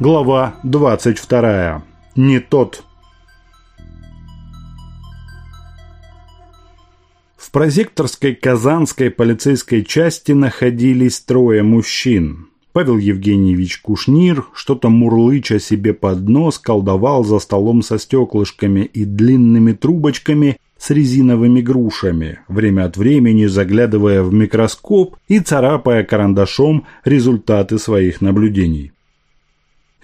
Глава 22. Не тот. В прозекторской казанской полицейской части находились трое мужчин. Павел Евгеньевич Кушнир, что-то мурлыча себе под нос, колдовал за столом со стеклышками и длинными трубочками с резиновыми грушами, время от времени заглядывая в микроскоп и царапая карандашом результаты своих наблюдений.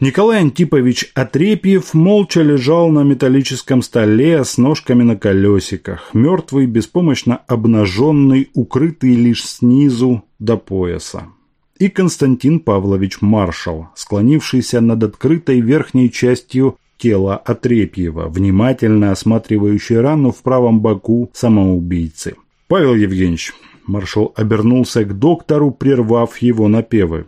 Николай Антипович Отрепьев молча лежал на металлическом столе с ножками на колесиках, мертвый, беспомощно обнаженный, укрытый лишь снизу до пояса. И Константин Павлович Маршал, склонившийся над открытой верхней частью тела Отрепьева, внимательно осматривающий рану в правом боку самоубийцы. «Павел Евгеньевич», маршал обернулся к доктору, прервав его напевы.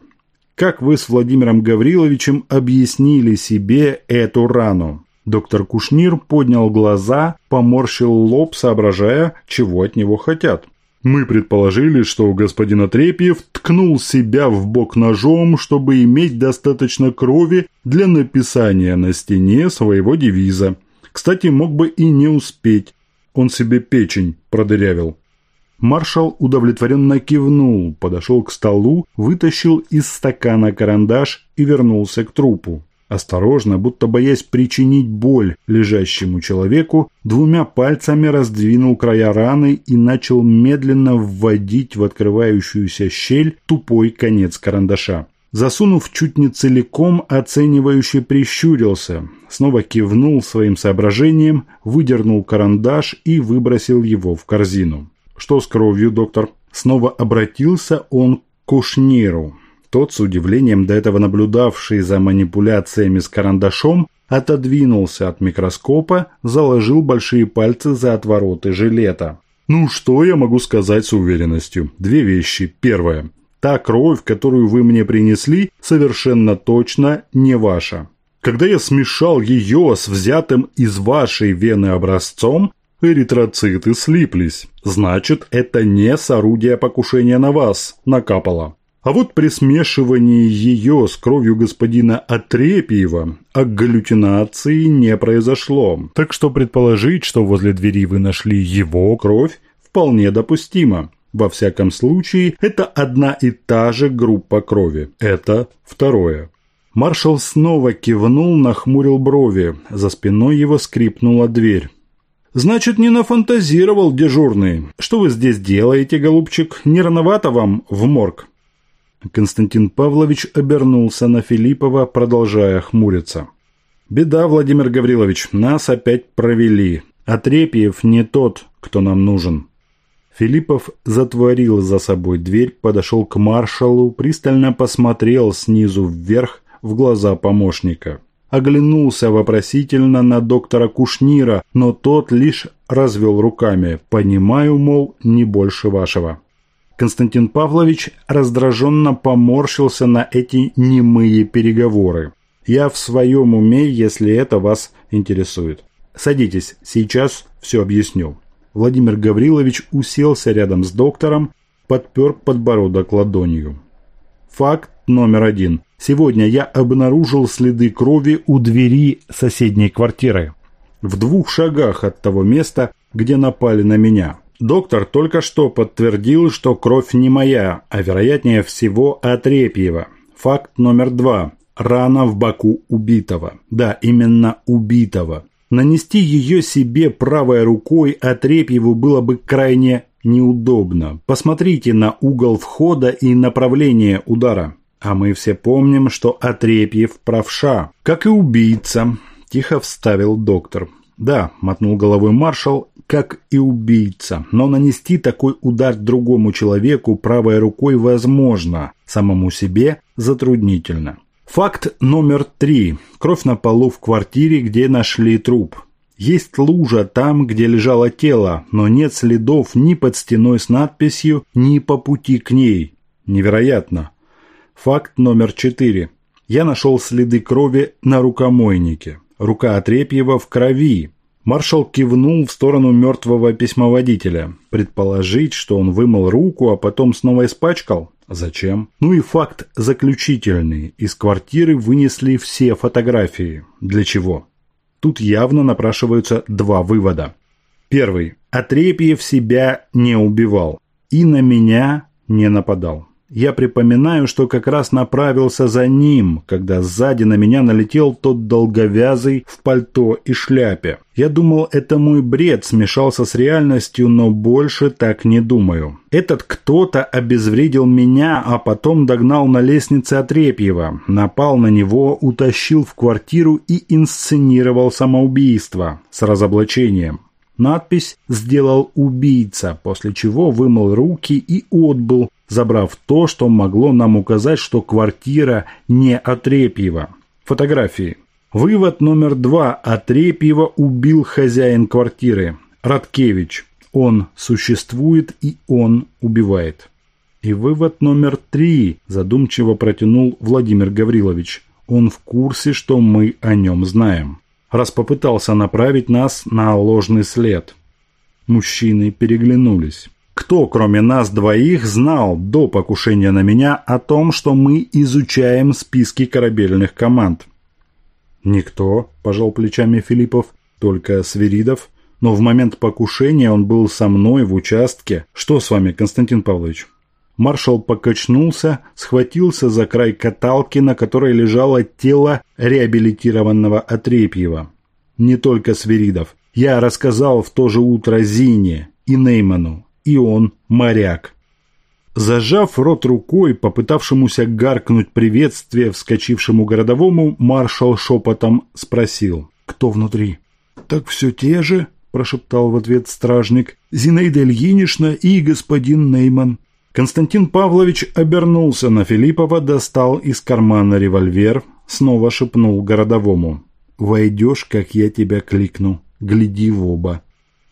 Как вы с Владимиром Гавриловичем объяснили себе эту рану? Доктор Кушнир поднял глаза, поморщил лоб, соображая, чего от него хотят. Мы предположили, что господин Отрепьев ткнул себя в бок ножом, чтобы иметь достаточно крови для написания на стене своего девиза. Кстати, мог бы и не успеть. Он себе печень продырявил. Маршал удовлетворенно кивнул, подошел к столу, вытащил из стакана карандаш и вернулся к трупу. Осторожно, будто боясь причинить боль лежащему человеку, двумя пальцами раздвинул края раны и начал медленно вводить в открывающуюся щель тупой конец карандаша. Засунув чуть не целиком, оценивающе прищурился, снова кивнул своим соображением, выдернул карандаш и выбросил его в корзину. «Что с кровью, доктор?» Снова обратился он к Кушниру. Тот, с удивлением до этого наблюдавший за манипуляциями с карандашом, отодвинулся от микроскопа, заложил большие пальцы за отвороты жилета. «Ну, что я могу сказать с уверенностью? Две вещи. Первое. Та кровь, которую вы мне принесли, совершенно точно не ваша. Когда я смешал ее с взятым из вашей вены образцом, Эритроциты слиплись. Значит, это не с покушения на вас накапало. А вот при смешивании ее с кровью господина Отрепьева агглютинации не произошло. Так что предположить, что возле двери вы нашли его кровь, вполне допустимо. Во всяком случае, это одна и та же группа крови. Это второе. Маршал снова кивнул, нахмурил брови. За спиной его скрипнула дверь. «Значит, не нафантазировал дежурный. Что вы здесь делаете, голубчик? Не рановато вам в морг?» Константин Павлович обернулся на Филиппова, продолжая хмуриться. «Беда, Владимир Гаврилович, нас опять провели. Отрепьев не тот, кто нам нужен». Филиппов затворил за собой дверь, подошел к маршалу, пристально посмотрел снизу вверх в глаза помощника оглянулся вопросительно на доктора Кушнира, но тот лишь развел руками. «Понимаю, мол, не больше вашего». Константин Павлович раздраженно поморщился на эти немые переговоры. «Я в своем уме, если это вас интересует. Садитесь, сейчас все объясню». Владимир Гаврилович уселся рядом с доктором, подпер подбородок ладонью. Факт номер один. Сегодня я обнаружил следы крови у двери соседней квартиры. В двух шагах от того места, где напали на меня. Доктор только что подтвердил, что кровь не моя, а вероятнее всего Отрепьева. Факт номер два. Рана в боку убитого. Да, именно убитого. Нанести ее себе правой рукой Отрепьеву было бы крайне неудобно. Посмотрите на угол входа и направление удара. А мы все помним, что Отрепьев правша, как и убийца, тихо вставил доктор. Да, мотнул головой маршал, как и убийца, но нанести такой удар другому человеку правой рукой возможно, самому себе затруднительно. Факт номер три. Кровь на полу в квартире, где нашли труп. Есть лужа там, где лежало тело, но нет следов ни под стеной с надписью, ни по пути к ней. Невероятно. Факт номер четыре. Я нашел следы крови на рукомойнике. Рука Отрепьева в крови. Маршал кивнул в сторону мертвого письмоводителя. Предположить, что он вымыл руку, а потом снова испачкал? Зачем? Ну и факт заключительный. Из квартиры вынесли все фотографии. Для чего? Тут явно напрашиваются два вывода. Первый. Отрепьев себя не убивал. И на меня не нападал. Я припоминаю, что как раз направился за ним, когда сзади на меня налетел тот долговязый в пальто и шляпе. Я думал, это мой бред смешался с реальностью, но больше так не думаю. Этот кто-то обезвредил меня, а потом догнал на лестнице Отрепьева, напал на него, утащил в квартиру и инсценировал самоубийство с разоблачением. Надпись «Сделал убийца», после чего вымыл руки и отбыл, забрав то, что могло нам указать, что квартира не Отрепьева. Фотографии. Вывод номер два. Отрепьева убил хозяин квартиры. Радкевич. Он существует и он убивает. И вывод номер три. Задумчиво протянул Владимир Гаврилович. Он в курсе, что мы о нем знаем. Раз попытался направить нас на ложный след. Мужчины переглянулись. Кто, кроме нас двоих, знал до покушения на меня о том, что мы изучаем списки корабельных команд? Никто, пожал плечами Филиппов, только Свиридов. Но в момент покушения он был со мной в участке. Что с вами, Константин Павлович? Маршал покачнулся, схватился за край каталки, на которой лежало тело реабилитированного Отрепьева. Не только Свиридов. Я рассказал в то же утро Зине и Нейману и он моряк. Зажав рот рукой, попытавшемуся гаркнуть приветствие вскочившему городовому, маршал шепотом спросил «Кто внутри?» «Так все те же», – прошептал в ответ стражник, «Зинаида Ильинична и господин Нейман». Константин Павлович обернулся на Филиппова, достал из кармана револьвер, снова шепнул городовому. «Войдешь, как я тебя кликну, гляди в оба».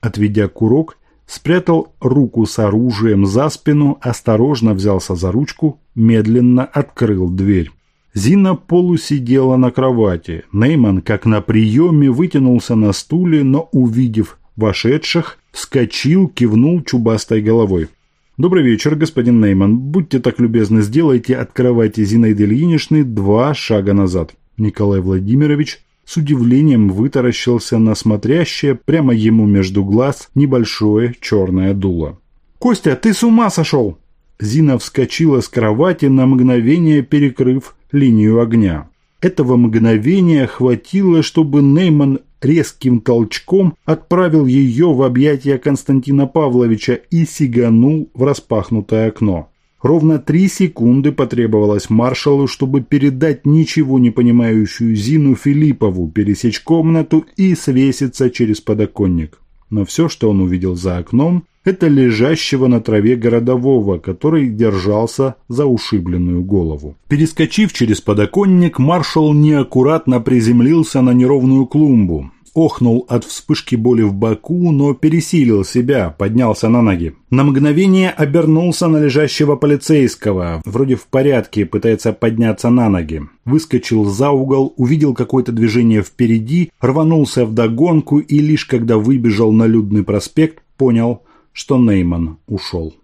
Отведя курок, спрятал руку с оружием за спину, осторожно взялся за ручку, медленно открыл дверь. Зина полусидела на кровати. Нейман, как на приеме, вытянулся на стуле, но, увидев вошедших, вскочил, кивнул чубастой головой. «Добрый вечер, господин Нейман. Будьте так любезны, сделайте от кровати Зинаиды Ильиничны два шага назад». Николай Владимирович с удивлением вытаращился на смотрящее прямо ему между глаз небольшое черное дуло. «Костя, ты с ума сошел!» Зина вскочила с кровати на мгновение, перекрыв линию огня. Этого мгновения хватило, чтобы Нейман резким толчком отправил ее в объятия Константина Павловича и сиганул в распахнутое окно. Ровно три секунды потребовалось маршалу, чтобы передать ничего не понимающую Зину Филиппову, пересечь комнату и свеситься через подоконник. Но все, что он увидел за окном, это лежащего на траве городового, который держался за ушибленную голову. Перескочив через подоконник, маршал неаккуратно приземлился на неровную клумбу охнул от вспышки боли в боку, но пересилил себя, поднялся на ноги. На мгновение обернулся на лежащего полицейского, вроде в порядке, пытается подняться на ноги. Выскочил за угол, увидел какое-то движение впереди, рванулся в догонку и лишь когда выбежал на людный проспект, понял, что Нейман ушел.